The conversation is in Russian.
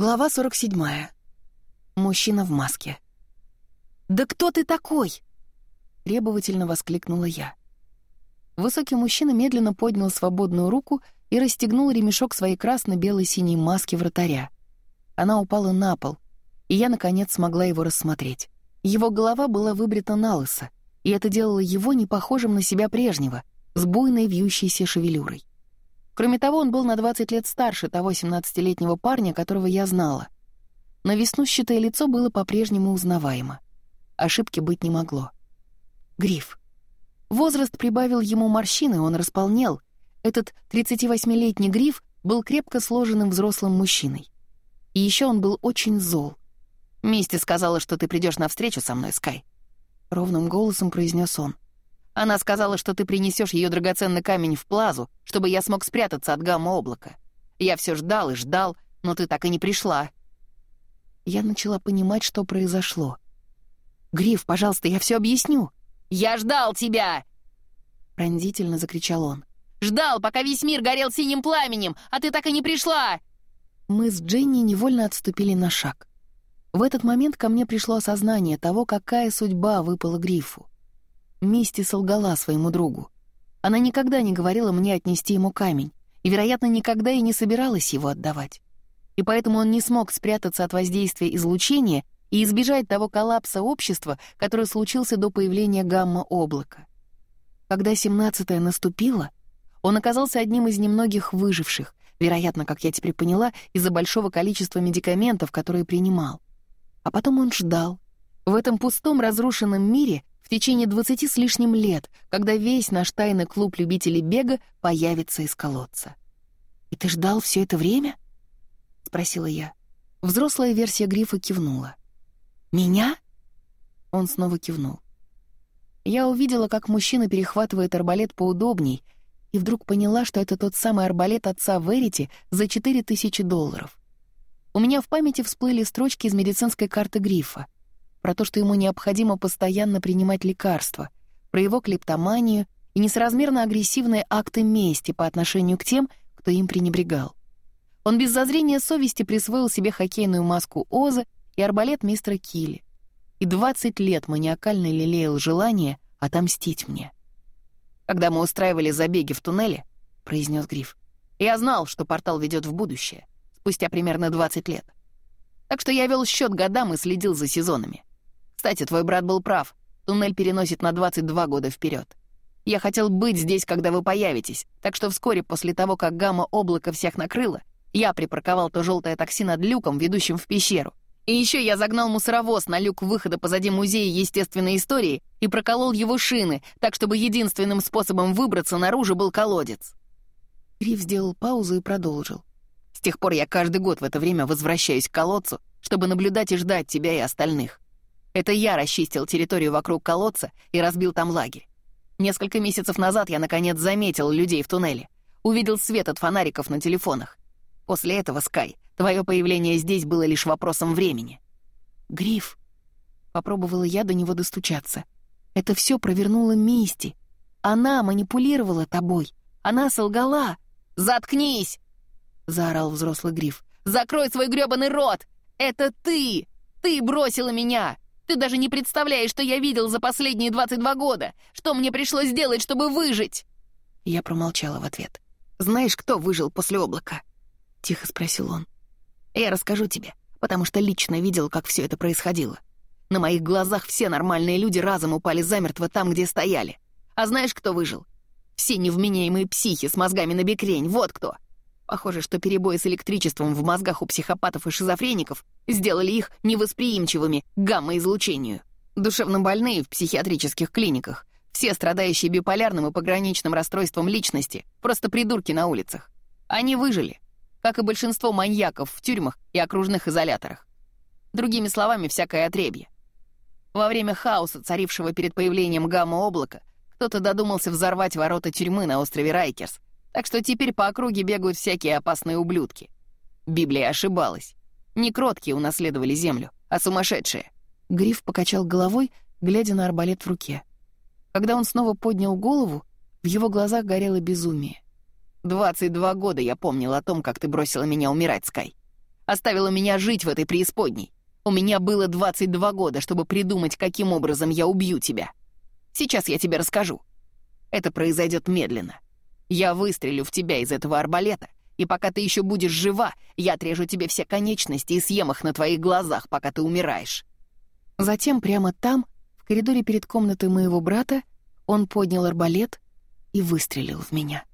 Глава 47. Мужчина в маске. «Да кто ты такой?» — требовательно воскликнула я. Высокий мужчина медленно поднял свободную руку и расстегнул ремешок своей красно-белой синей маски вратаря. Она упала на пол, и я, наконец, смогла его рассмотреть. Его голова была выбрита на лысо, и это делало его непохожим на себя прежнего, с буйной вьющейся шевелюрой. Кроме того, он был на 20 лет старше того 17-летнего парня, которого я знала. Но веснущатое лицо было по-прежнему узнаваемо. Ошибки быть не могло. Гриф. Возраст прибавил ему морщины, он располнел. Этот 38-летний Гриф был крепко сложенным взрослым мужчиной. И ещё он был очень зол. «Мисти сказала, что ты придёшь на встречу со мной, Скай», — ровным голосом произнёс он. Она сказала, что ты принесешь ее драгоценный камень в плазу, чтобы я смог спрятаться от гамма облака. Я все ждал и ждал, но ты так и не пришла. Я начала понимать, что произошло. «Гриф, пожалуйста, я все объясню». «Я ждал тебя!» Пронзительно закричал он. «Ждал, пока весь мир горел синим пламенем, а ты так и не пришла!» Мы с Дженни невольно отступили на шаг. В этот момент ко мне пришло осознание того, какая судьба выпала Грифу. Мисти солгала своему другу. Она никогда не говорила мне отнести ему камень, и, вероятно, никогда и не собиралась его отдавать. И поэтому он не смог спрятаться от воздействия излучения и избежать того коллапса общества, который случился до появления гамма-облака. Когда 17-е наступило, он оказался одним из немногих выживших, вероятно, как я теперь поняла, из-за большого количества медикаментов, которые принимал. А потом он ждал. В этом пустом разрушенном мире в течение 20 с лишним лет, когда весь наш тайный клуб любителей бега появится из колодца. «И ты ждал все это время?» — спросила я. Взрослая версия Грифа кивнула. «Меня?» Он снова кивнул. Я увидела, как мужчина перехватывает арбалет поудобней, и вдруг поняла, что это тот самый арбалет отца Верити за 4000 долларов. У меня в памяти всплыли строчки из медицинской карты Грифа — про то, что ему необходимо постоянно принимать лекарства, про его клептоманию и несоразмерно агрессивные акты мести по отношению к тем, кто им пренебрегал. Он без зазрения совести присвоил себе хоккейную маску Оза и арбалет мистера Килли. И 20 лет маниакально лелеял желание отомстить мне. «Когда мы устраивали забеги в туннеле», — произнес Гриф, «я знал, что портал ведет в будущее, спустя примерно 20 лет. Так что я вел счет годам и следил за сезонами. Кстати, твой брат был прав. Туннель переносит на 22 года вперед. Я хотел быть здесь, когда вы появитесь, так что вскоре после того, как гамма-облако всех накрыло, я припарковал то желтое такси над люком, ведущим в пещеру. И еще я загнал мусоровоз на люк выхода позади музея естественной истории и проколол его шины, так чтобы единственным способом выбраться наружу был колодец. Рив сделал паузу и продолжил. С тех пор я каждый год в это время возвращаюсь к колодцу, чтобы наблюдать и ждать тебя и остальных. Это я расчистил территорию вокруг колодца и разбил там лагерь. Несколько месяцев назад я, наконец, заметил людей в туннеле. Увидел свет от фонариков на телефонах. После этого, Скай, твое появление здесь было лишь вопросом времени. «Гриф», — попробовала я до него достучаться, — «это все провернула Мисти. Она манипулировала тобой. Она солгала». «Заткнись!» — заорал взрослый Гриф. «Закрой свой грёбаный рот! Это ты! Ты бросила меня! Ты даже не представляешь, что я видел за последние 22 года. Что мне пришлось сделать, чтобы выжить?» Я промолчала в ответ. «Знаешь, кто выжил после облака?» — тихо спросил он. «Я расскажу тебе, потому что лично видел, как все это происходило. На моих глазах все нормальные люди разом упали замертво там, где стояли. А знаешь, кто выжил? Все невменяемые психи с мозгами на бекрень, вот кто!» Похоже, что перебои с электричеством в мозгах у психопатов и шизофреников сделали их невосприимчивыми к гамма-излучению. Душевнобольные в психиатрических клиниках, все страдающие биполярным и пограничным расстройством личности, просто придурки на улицах. Они выжили, как и большинство маньяков в тюрьмах и окружных изоляторах. Другими словами, всякое отребье. Во время хаоса, царившего перед появлением гамма-облака, кто-то додумался взорвать ворота тюрьмы на острове Райкерс, так что теперь по округе бегают всякие опасные ублюдки. Библия ошибалась. Не кроткие унаследовали землю, а сумасшедшие. Гриф покачал головой, глядя на арбалет в руке. Когда он снова поднял голову, в его глазах горело безумие. «Двадцать два года я помнил о том, как ты бросила меня умирать, Скай. Оставила меня жить в этой преисподней. У меня было 22 года, чтобы придумать, каким образом я убью тебя. Сейчас я тебе расскажу. Это произойдет медленно. Я выстрелю в тебя из этого арбалета, и пока ты еще будешь жива, я отрежу тебе все конечности и съем их на твоих глазах, пока ты умираешь». Затем прямо там, в коридоре перед комнатой моего брата, он поднял арбалет и выстрелил в меня.